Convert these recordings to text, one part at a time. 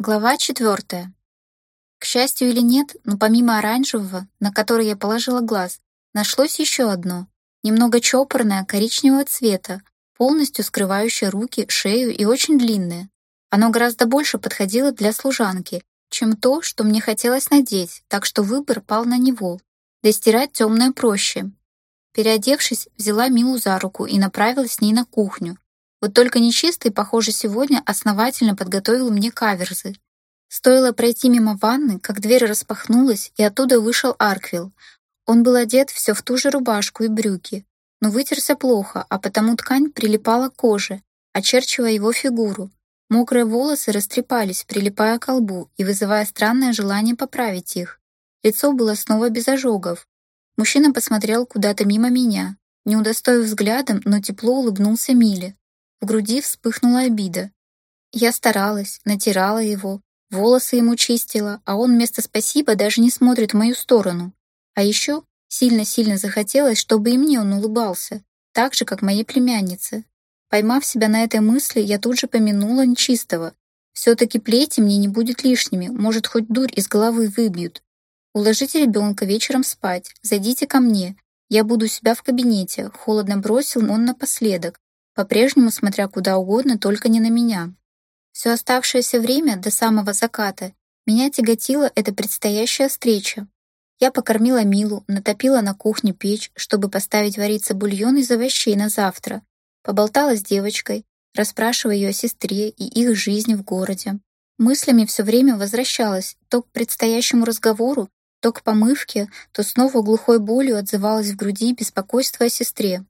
Глава четвертая. К счастью или нет, но помимо оранжевого, на который я положила глаз, нашлось еще одно, немного чопорное, коричневого цвета, полностью скрывающее руки, шею и очень длинное. Оно гораздо больше подходило для служанки, чем то, что мне хотелось надеть, так что выбор пал на него. Да стирать темное проще. Переодевшись, взяла Милу за руку и направилась с ней на кухню, вот только нечистый, похоже, сегодня основательно подготовил мне каверзы. Стоило пройти мимо ванны, как дверь распахнулась, и оттуда вышел Арквилл. Он был одет все в ту же рубашку и брюки, но вытерся плохо, а потому ткань прилипала к коже, очерчивая его фигуру. Мокрые волосы растрепались, прилипая к лбу и вызывая странное желание поправить их. Лицо было снова без ожогов. Мужчина посмотрел куда-то мимо меня, не удостоив взглядом, но тепло улыбнулся Миле. В груди вспыхнула обида. Я старалась, натирала его, волосы ему чистила, а он вместо «спасибо» даже не смотрит в мою сторону. А еще сильно-сильно захотелось, чтобы и мне он улыбался, так же, как моей племяннице. Поймав себя на этой мысли, я тут же помянула нечистого. Все-таки плети мне не будет лишними, может, хоть дурь из головы выбьют. Уложите ребенка вечером спать, зайдите ко мне. Я буду у себя в кабинете, холодно бросил он напоследок, по-прежнему смотря куда угодно, только не на меня. Все оставшееся время до самого заката меня тяготила эта предстоящая встреча. Я покормила Милу, натопила на кухне печь, чтобы поставить вариться бульон из овощей на завтра, поболтала с девочкой, расспрашивая ее о сестре и их жизни в городе. Мыслями все время возвращалась то к предстоящему разговору, то к помывке, то снова глухой болью отзывалась в груди беспокойство о сестре.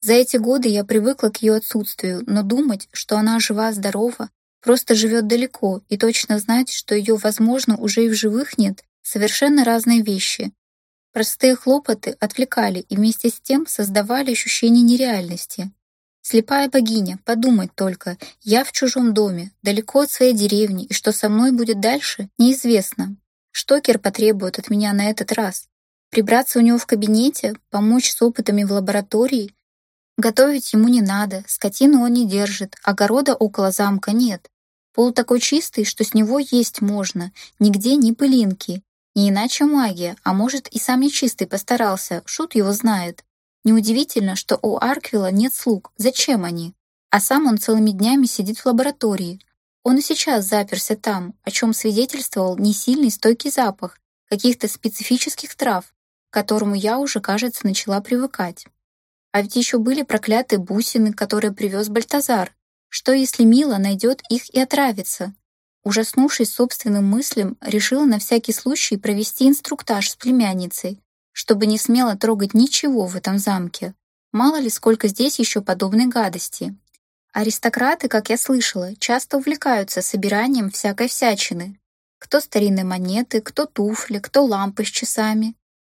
За эти годы я привыкла к ее отсутствию, но думать, что она жива-здорова, просто живет далеко и точно знать, что ее, возможно, уже и в живых нет, совершенно разные вещи. Простые хлопоты отвлекали и вместе с тем создавали ощущение нереальности. Слепая богиня, подумать только, я в чужом доме, далеко от своей деревни, и что со мной будет дальше, неизвестно. Что Кир потребует от меня на этот раз? Прибраться у него в кабинете, помочь с опытами в лаборатории, Готовить ему не надо, скотину он не держит, огорода около замка нет. Пол такой чистый, что с него есть можно, нигде ни пылинки. Не иначе магия, а может и сам нечистый постарался, шут его знает. Неудивительно, что у Арквилла нет слуг, зачем они? А сам он целыми днями сидит в лаборатории. Он и сейчас заперся там, о чем свидетельствовал несильный стойкий запах каких-то специфических трав, к которому я уже, кажется, начала привыкать. А ведь еще были проклятые бусины, которые привез Бальтазар. Что, если Мила найдет их и отравится? Ужаснувшись собственным мыслям, решила на всякий случай провести инструктаж с племянницей, чтобы не смело трогать ничего в этом замке. Мало ли, сколько здесь еще подобной гадости. Аристократы, как я слышала, часто увлекаются собиранием всякой всячины. Кто старинные монеты, кто туфли, кто лампы с часами.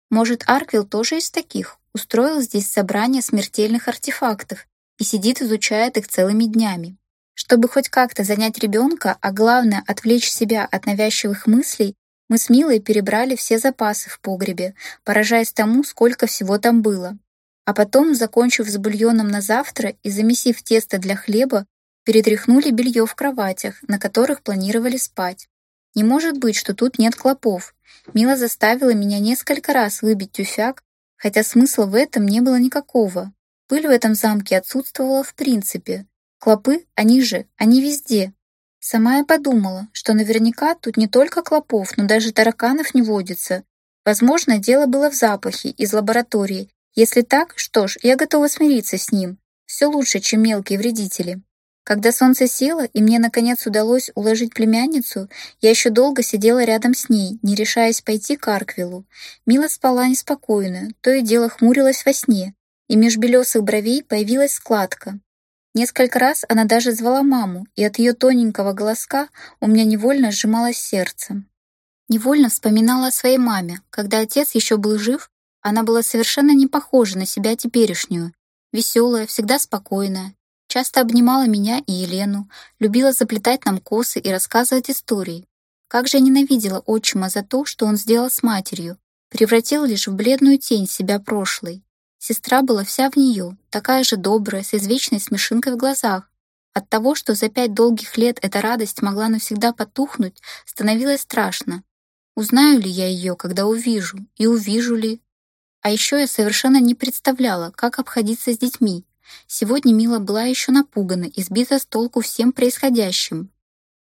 Может, Арквилл тоже из таких, устроил здесь собрание смертельных артефактов и сидит изучает их целыми днями. Чтобы хоть как-то занять ребенка, а главное отвлечь себя от навязчивых мыслей, мы с Милой перебрали все запасы в погребе, поражаясь тому, сколько всего там было. А потом, закончив с бульоном на завтра и замесив тесто для хлеба, перетряхнули белье в кроватях, на которых планировали спать. Не может быть, что тут нет клопов. Мила заставила меня несколько раз выбить тюфяк, хотя смысла в этом не было никакого. Пыль в этом замке отсутствовала в принципе. Клопы, они же, они везде. Сама я подумала, что наверняка тут не только клопов, но даже тараканов не водится. Возможно, дело было в запахе из лаборатории. Если так, что ж, я готова смириться с ним. Все лучше, чем мелкие вредители. Когда солнце село, и мне наконец удалось уложить племянницу, я еще долго сидела рядом с ней, не решаясь пойти к Арквилу. Мила спала неспокойно, то и дело хмурилась во сне, и меж белесых бровей появилась складка. Несколько раз она даже звала маму, и от ее тоненького голоска у меня невольно сжималось сердце. Невольно вспоминала о своей маме. Когда отец еще был жив, она была совершенно не похожа на себя теперешнюю. Веселая, всегда спокойная, Часто обнимала меня и Елену, любила заплетать нам косы и рассказывать истории. Как же я ненавидела отчима за то, что он сделал с матерью, превратил лишь в бледную тень себя прошлой. Сестра была вся в нее, такая же добрая, с извечной смешинкой в глазах. От того, что за пять долгих лет эта радость могла навсегда потухнуть, становилось страшно. Узнаю ли я ее, когда увижу, и увижу ли? А еще я совершенно не представляла, как обходиться с детьми. Сегодня Мила была еще напугана и сбита с толку всем происходящим.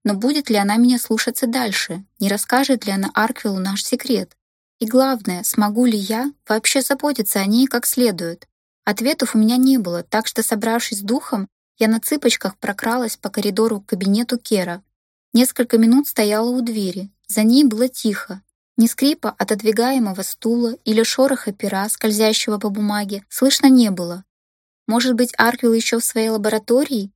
Но будет ли она меня слушаться дальше? Не расскажет ли она Арквиллу наш секрет? И главное, смогу ли я вообще заботиться о ней как следует? Ответов у меня не было, так что, собравшись с духом, я на цыпочках прокралась по коридору к кабинету Кера. Несколько минут стояла у двери. За ней было тихо. Ни скрипа отодвигаемого стула или шороха пера, скользящего по бумаге, слышно не было. Может быть, Арквилл еще в своей лаборатории?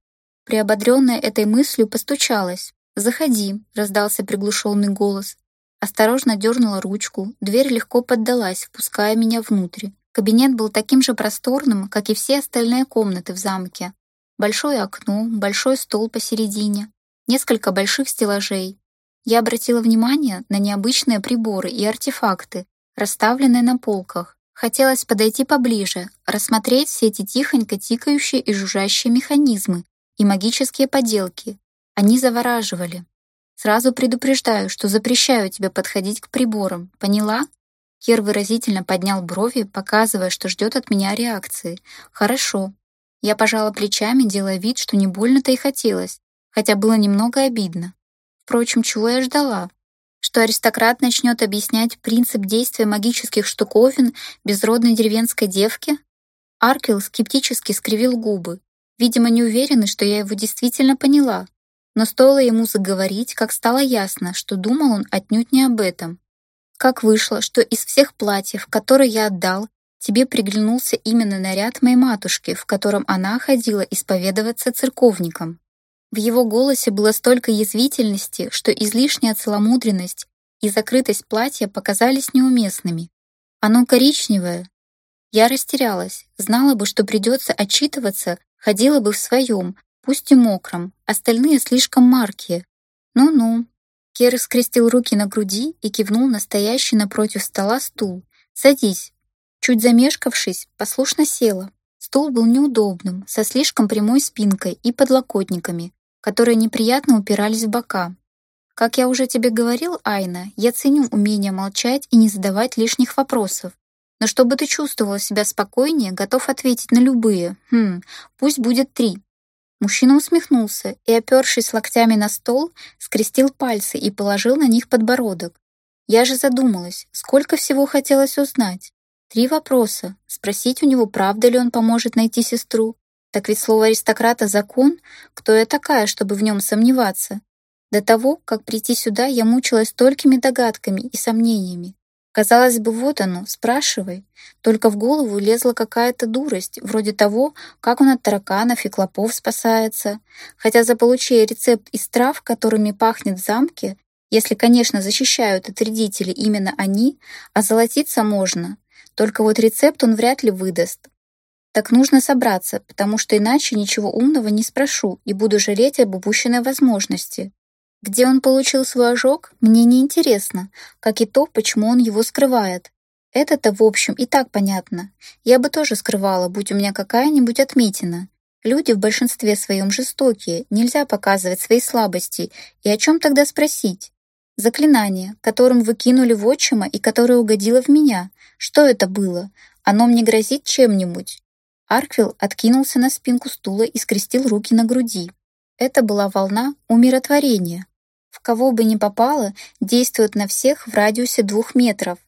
Приободренная этой мыслью постучалась. «Заходи», — раздался приглушенный голос. Осторожно дернула ручку, дверь легко поддалась, впуская меня внутрь. Кабинет был таким же просторным, как и все остальные комнаты в замке. Большое окно, большой стол посередине, несколько больших стеллажей. Я обратила внимание на необычные приборы и артефакты, расставленные на полках. Хотелось подойти поближе, рассмотреть все эти тихонько тикающие и жужжащие механизмы и магические поделки. Они завораживали. Сразу предупреждаю, что запрещаю тебе подходить к приборам. Поняла? Кир выразительно поднял брови, показывая, что ждет от меня реакции. «Хорошо». Я пожала плечами, делая вид, что не больно-то и хотелось, хотя было немного обидно. Впрочем, чего я ждала? Что аристократ начнет объяснять принцип действия магических штуковин безродной деревенской девке? Аркел скептически скривил губы, видимо, не уверенный, что я его действительно поняла. Но стоило ему заговорить, как стало ясно, что думал он отнюдь не об этом. Как вышло, что из всех платьев, которые я отдал, тебе приглянулся именно наряд моей матушки, в котором она ходила исповедоваться церковникам. В его голосе было столько язвительности, что излишняя целомудренность и закрытость платья показались неуместными. Оно коричневое. Я растерялась, знала бы, что придется отчитываться, ходила бы в своем, пусть и мокром, остальные слишком маркие. Ну-ну, Кер скрестил руки на груди и кивнул на стоящий напротив стола стул. «Садись». Чуть замешкавшись, послушно села. Стул был неудобным, со слишком прямой спинкой и подлокотниками, которые неприятно упирались в бока. Как я уже тебе говорил, Айна, я ценю умение молчать и не задавать лишних вопросов. Но чтобы ты чувствовала себя спокойнее, готов ответить на любые. Хм, пусть будет три. Мужчина усмехнулся и, опершись локтями на стол, скрестил пальцы и положил на них подбородок. Я же задумалась, сколько всего хотелось узнать. Три вопроса. Спросить у него, правда ли он поможет найти сестру. Так ведь слово аристократа — закон. Кто я такая, чтобы в нем сомневаться? До того, как прийти сюда, я мучилась столькими догадками и сомнениями. Казалось бы, вот оно, спрашивай. Только в голову лезла какая-то дурость, вроде того, как он от тараканов и клопов спасается. Хотя заполучая рецепт из трав, которыми пахнет в замке, если, конечно, защищают от вредителей именно они, а золотиться можно. Только вот рецепт он вряд ли выдаст. Так нужно собраться, потому что иначе ничего умного не спрошу и буду жалеть об упущенной возможности. Где он получил свой ожог, мне не интересно, как и то, почему он его скрывает. Это-то, в общем, и так понятно. Я бы тоже скрывала, будь у меня какая-нибудь отметина. Люди в большинстве своем жестокие, нельзя показывать свои слабости. И о чем тогда спросить? Заклинание, которым вы кинули в отчима и которое угодило в меня. Что это было? Оно мне грозит чем-нибудь? Арквилл откинулся на спинку стула и скрестил руки на груди. Это была волна умиротворения в кого бы ни попало, действует на всех в радиусе двух метров.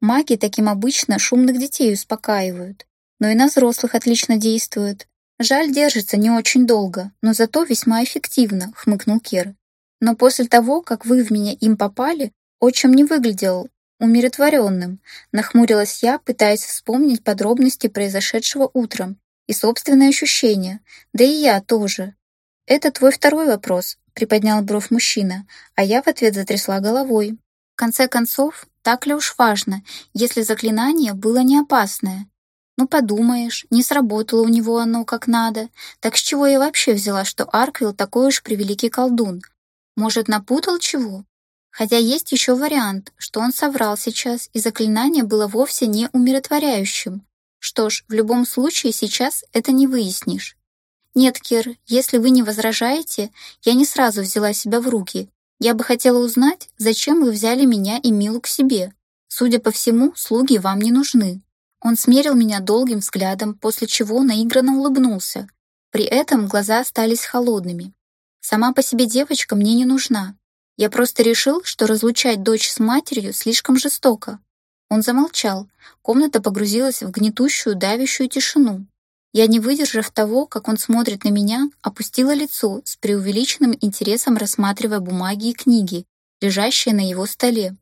Маги таким обычно шумных детей успокаивают, но и на взрослых отлично действуют. Жаль, держится не очень долго, но зато весьма эффективно, хмыкнул Кер. Но после того, как вы в меня им попали, отчим не выглядел умиротворенным. Нахмурилась я, пытаясь вспомнить подробности произошедшего утром и собственные ощущения, да и я тоже. Это твой второй вопрос, приподнял бровь мужчина, а я в ответ затрясла головой. В конце концов, так ли уж важно, если заклинание было не опасное? Ну, подумаешь, не сработало у него оно как надо. Так с чего я вообще взяла, что Арквилл такой уж превеликий колдун? Может, напутал чего? Хотя есть еще вариант, что он соврал сейчас, и заклинание было вовсе не умиротворяющим. Что ж, в любом случае сейчас это не выяснишь. «Нет, Кир, если вы не возражаете, я не сразу взяла себя в руки. Я бы хотела узнать, зачем вы взяли меня и Милу к себе. Судя по всему, слуги вам не нужны». Он смерил меня долгим взглядом, после чего наигранно улыбнулся. При этом глаза остались холодными. Сама по себе девочка мне не нужна. Я просто решил, что разлучать дочь с матерью слишком жестоко. Он замолчал. Комната погрузилась в гнетущую, давящую тишину. Я, не выдержав того, как он смотрит на меня, опустила лицо с преувеличенным интересом, рассматривая бумаги и книги, лежащие на его столе.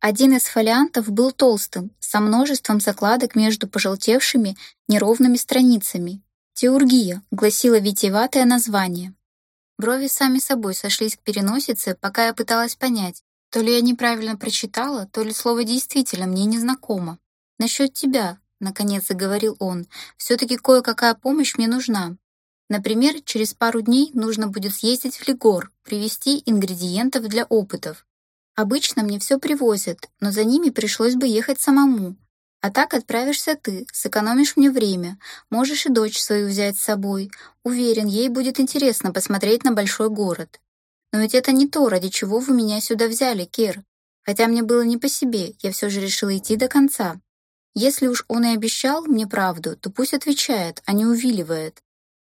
Один из фолиантов был толстым, со множеством закладок между пожелтевшими неровными страницами. «Теургия» гласило витиеватое название. Брови сами собой сошлись к переносице, пока я пыталась понять, то ли я неправильно прочитала, то ли слово действительно мне незнакомо. «Насчет тебя», — наконец заговорил он, «все-таки кое-какая помощь мне нужна. Например, через пару дней нужно будет съездить в Лигор, привезти ингредиентов для опытов. Обычно мне все привозят, но за ними пришлось бы ехать самому, а так отправишься ты, сэкономишь мне время, можешь и дочь свою взять с собой. Уверен, ей будет интересно посмотреть на большой город. Но ведь это не то, ради чего вы меня сюда взяли, Кир. Хотя мне было не по себе, я все же решила идти до конца. Если уж он и обещал мне правду, то пусть отвечает, а не увиливает.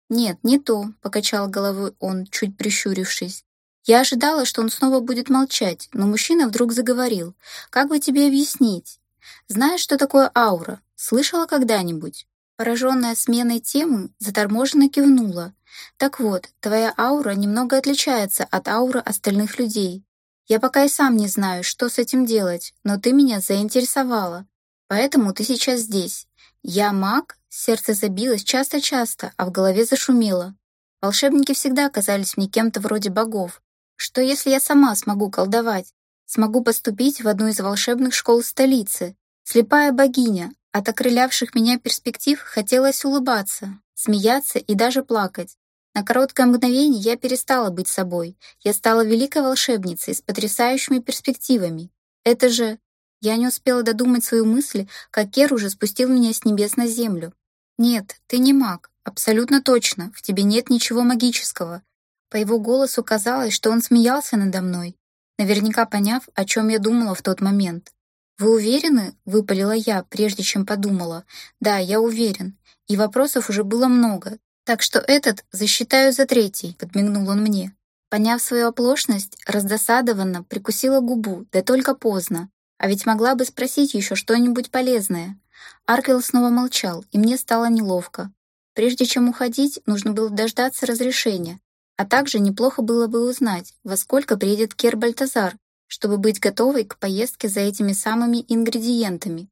«Нет, не то», — покачал головой он, чуть прищурившись. Я ожидала, что он снова будет молчать, но мужчина вдруг заговорил. «Как бы тебе объяснить? Знаешь, что такое аура? Слышала когда-нибудь? Пораженная сменой темы, заторможенно кивнула. Так вот, твоя аура немного отличается от ауры остальных людей. Я пока и сам не знаю, что с этим делать, но ты меня заинтересовала. Поэтому ты сейчас здесь. Я маг, сердце забилось часто-часто, а в голове зашумело. Волшебники всегда казались мне кем-то вроде богов. Что если я сама смогу колдовать? Смогу поступить в одну из волшебных школ столицы? Слепая богиня, от окрылявших меня перспектив хотелось улыбаться, смеяться и даже плакать. На короткое мгновение я перестала быть собой. Я стала великой волшебницей с потрясающими перспективами. Это же... Я не успела додумать свою мысль, как Кер уже спустил меня с небес на землю. «Нет, ты не маг. Абсолютно точно. В тебе нет ничего магического». По его голосу казалось, что он смеялся надо мной, наверняка поняв, о чем я думала в тот момент. «Вы уверены?» — выпалила я, прежде чем подумала. «Да, я уверен. И вопросов уже было много. Так что этот засчитаю за третий», — подмигнул он мне. Поняв свою оплошность, раздосадованно прикусила губу, да только поздно. А ведь могла бы спросить еще что-нибудь полезное. Арквилл снова молчал, и мне стало неловко. Прежде чем уходить, нужно было дождаться разрешения. А также неплохо было бы узнать, во сколько приедет Кер Бальтазар, чтобы быть готовой к поездке за этими самыми ингредиентами.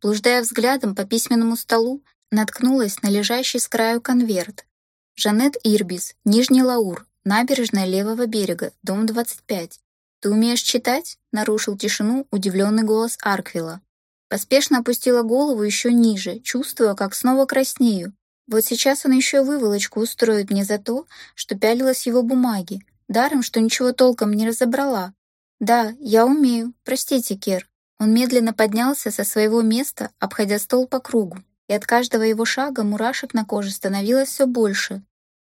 Блуждая взглядом по письменному столу, наткнулась на лежащий с краю конверт. Жанет Ирбис, Нижний Лаур, набережная левого берега, дом 25. «Ты умеешь читать?» — нарушил тишину удивленный голос Арквила. Поспешно опустила голову еще ниже, чувствуя, как снова краснею. Вот сейчас он еще выволочку устроит мне за то, что пялилась его бумаги, даром, что ничего толком не разобрала, «Да, я умею. Простите, Кир». Он медленно поднялся со своего места, обходя стол по кругу, и от каждого его шага мурашек на коже становилось все больше.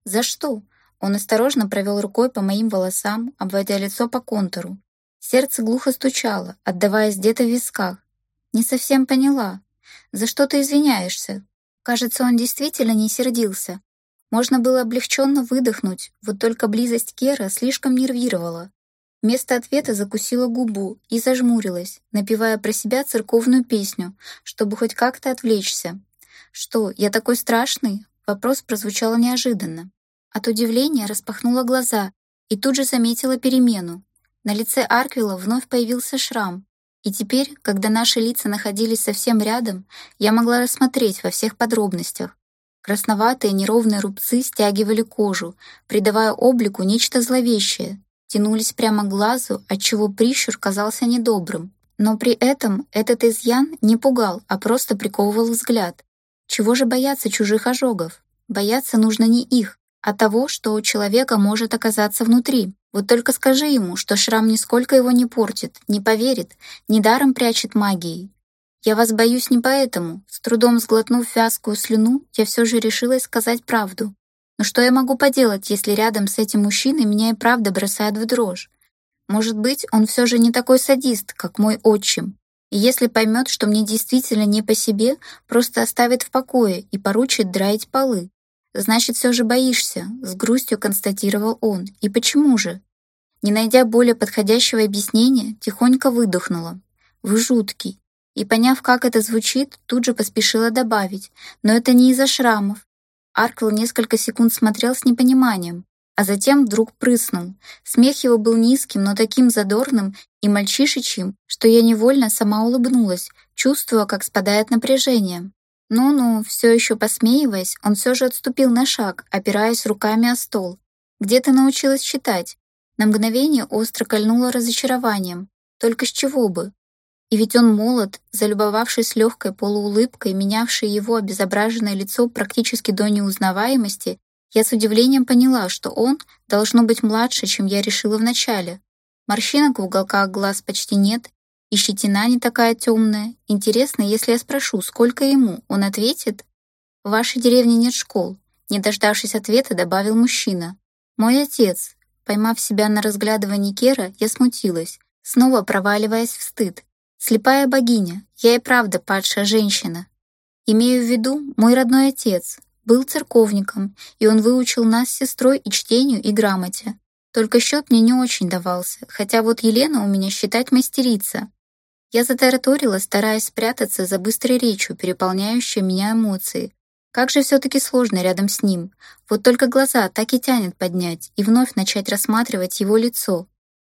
«За что?» Он осторожно провел рукой по моим волосам, обводя лицо по контуру. Сердце глухо стучало, отдаваясь где-то в висках. «Не совсем поняла. За что ты извиняешься?» Кажется, он действительно не сердился. Можно было облегченно выдохнуть, вот только близость Кера слишком нервировала. Вместо ответа закусила губу и зажмурилась, напевая про себя церковную песню, чтобы хоть как-то отвлечься. «Что, я такой страшный?» Вопрос прозвучал неожиданно. От удивления распахнула глаза и тут же заметила перемену. На лице Арквилла вновь появился шрам, и теперь, когда наши лица находились совсем рядом, я могла рассмотреть во всех подробностях. Красноватые неровные рубцы стягивали кожу, придавая облику нечто зловещее, тянулись прямо к глазу, отчего прищур казался недобрым. Но при этом этот изъян не пугал, а просто приковывал взгляд. Чего же бояться чужих ожогов? Бояться нужно не их, а того, что у человека может оказаться внутри. Вот только скажи ему, что шрам нисколько его не портит, не поверит, недаром прячет магией. Я вас боюсь не поэтому. С трудом сглотнув вязкую слюну, я все же решилась сказать правду. Но что я могу поделать, если рядом с этим мужчиной меня и правда бросает в дрожь? Может быть, он все же не такой садист, как мой отчим. И если поймет, что мне действительно не по себе, просто оставит в покое и поручит драить полы. Значит, все же боишься, с грустью констатировал он. И почему же? Не найдя более подходящего объяснения, тихонько выдохнула. Вы жуткий. И поняв, как это звучит, тут же поспешила добавить. Но это не из-за шрамов. Аркл несколько секунд смотрел с непониманием, а затем вдруг прыснул. Смех его был низким, но таким задорным и мальчишечьим, что я невольно сама улыбнулась, чувствуя, как спадает напряжение. Ну-ну, все еще посмеиваясь, он все же отступил на шаг, опираясь руками о стол. «Где ты научилась читать?» На мгновение остро кольнуло разочарованием. Только с чего бы? И ведь он молод, залюбовавшись легкой полуулыбкой, менявшей его обезображенное лицо практически до неузнаваемости, я с удивлением поняла, что он должно быть младше, чем я решила вначале. Морщинок в уголках глаз почти нет, и щетина не такая темная. Интересно, если я спрошу, сколько ему, он ответит? В вашей деревне нет школ. Не дождавшись ответа, добавил мужчина. Мой отец. Поймав себя на разглядывании Кера, я смутилась, снова проваливаясь в стыд. Слепая богиня, я и правда падшая женщина. Имею в виду мой родной отец, был церковником, и он выучил нас с сестрой и чтению, и грамоте. Только счет мне не очень давался, хотя вот Елена у меня считать мастерица. Я затараторила, стараясь спрятаться за быстрой речью, переполняющей меня эмоции. Как же все-таки сложно рядом с ним. Вот только глаза так и тянет поднять и вновь начать рассматривать его лицо.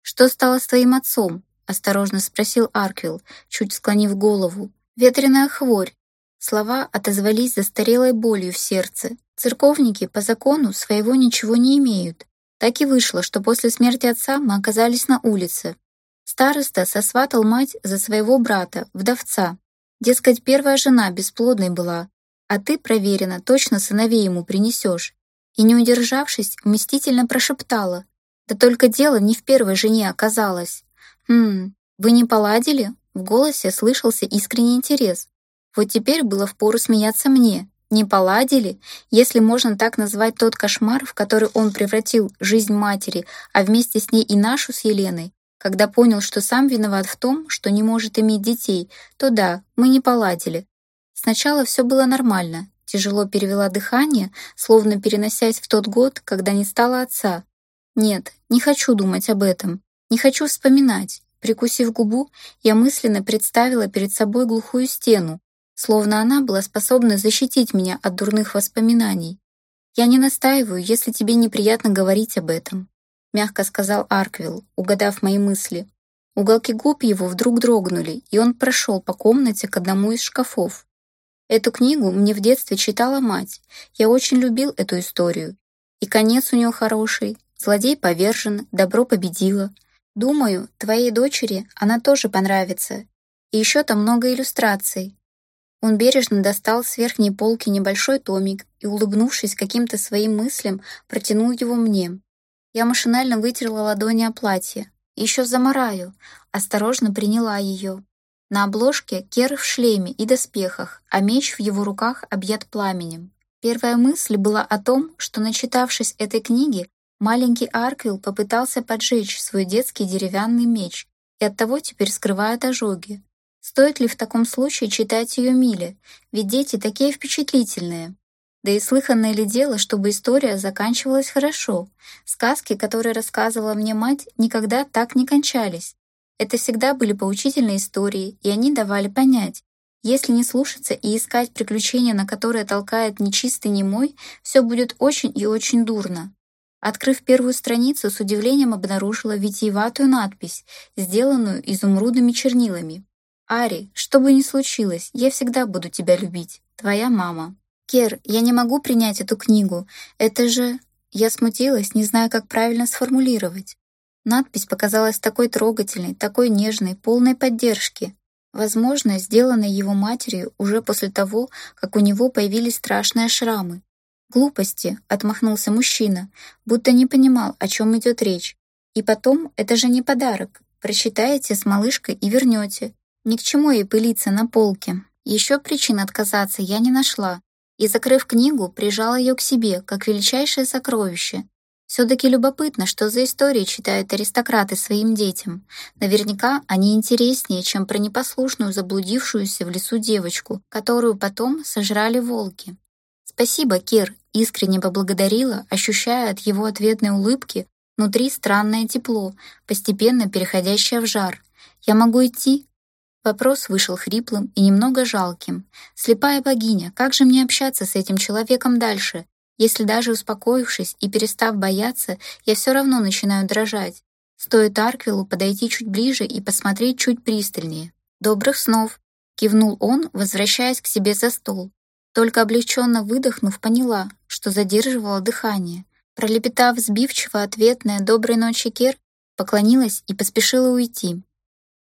«Что стало с твоим отцом?» — осторожно спросил Арквилл, чуть склонив голову. «Ветреная хворь». Слова отозвались застарелой болью в сердце. Церковники по закону своего ничего не имеют. Так и вышло, что после смерти отца мы оказались на улице. Староста сосватал мать за своего брата, вдовца. Дескать, первая жена бесплодной была, а ты, проверено, точно сыновей ему принесешь. И не удержавшись, мстительно прошептала. Да только дело не в первой жене оказалось. «Хм, вы не поладили?» В голосе слышался искренний интерес. Вот теперь было впору смеяться мне. Не поладили, если можно так назвать тот кошмар, в который он превратил жизнь матери, а вместе с ней и нашу с Еленой, когда понял, что сам виноват в том, что не может иметь детей, то да, мы не поладили. Сначала все было нормально, тяжело перевела дыхание, словно переносясь в тот год, когда не стало отца. Нет, не хочу думать об этом. Не хочу вспоминать. Прикусив губу, я мысленно представила перед собой глухую стену, словно она была способна защитить меня от дурных воспоминаний. «Я не настаиваю, если тебе неприятно говорить об этом», мягко сказал Арквилл, угадав мои мысли. Уголки губ его вдруг дрогнули, и он прошел по комнате к одному из шкафов. Эту книгу мне в детстве читала мать. Я очень любил эту историю. И конец у нее хороший. Злодей повержен, добро победило. Думаю, твоей дочери она тоже понравится. И еще там много иллюстраций. Он бережно достал с верхней полки небольшой томик и, улыбнувшись каким-то своим мыслям, протянул его мне. Я машинально вытерла ладони о платье. Еще замараю. Осторожно приняла ее. На обложке Кер в шлеме и доспехах, а меч в его руках объят пламенем. Первая мысль была о том, что, начитавшись этой книги, Маленький Арквилл попытался поджечь свой детский деревянный меч и оттого теперь скрывает ожоги. Стоит ли в таком случае читать ее Миле, ведь дети такие впечатлительные. Да и слыханное ли дело, чтобы история заканчивалась хорошо. Сказки, которые рассказывала мне мать, никогда так не кончались. Это всегда были поучительные истории, и они давали понять, если не слушаться и искать приключения, на которые толкает нечистый немой, все будет очень и очень дурно. Открыв первую страницу, с удивлением обнаружила витиеватую надпись, сделанную изумрудными чернилами. «Ари, что бы ни случилось, я всегда буду тебя любить. Твоя мама». «Кер, я не могу принять эту книгу. Это же...» Я смутилась, не зная, как правильно сформулировать. Надпись показалась такой трогательной, такой нежной, полной поддержки. Возможно, сделанной его матерью уже после того, как у него появились страшные шрамы. «Глупости», — отмахнулся мужчина, будто не понимал, о чем идет речь. «И потом, это же не подарок. Прочитаете с малышкой и вернете. Ни к чему ей пылиться на полке. Еще причин отказаться я не нашла. и, закрыв книгу, прижала ее к себе, как величайшее сокровище. Все-таки любопытно, что за истории читают аристократы своим детям. Наверняка они интереснее, чем про непослушную заблудившуюся в лесу девочку, которую потом сожрали волки. «Спасибо, Кир», — искренне поблагодарила, ощущая от его ответной улыбки внутри странное тепло, постепенно переходящее в жар. «Я могу идти?» Вопрос вышел хриплым и немного жалким. «Слепая богиня, как же мне общаться с этим человеком дальше, если даже успокоившись и перестав бояться, я все равно начинаю дрожать? Стоит Арквилу подойти чуть ближе и посмотреть чуть пристальнее. «Добрых снов!» — кивнул он, возвращаясь к себе за стол. Только облегченно выдохнув, поняла, что задерживала дыхание. Пролепетав сбивчиво ответное «Доброй ночи, Кер», поклонилась и поспешила уйти.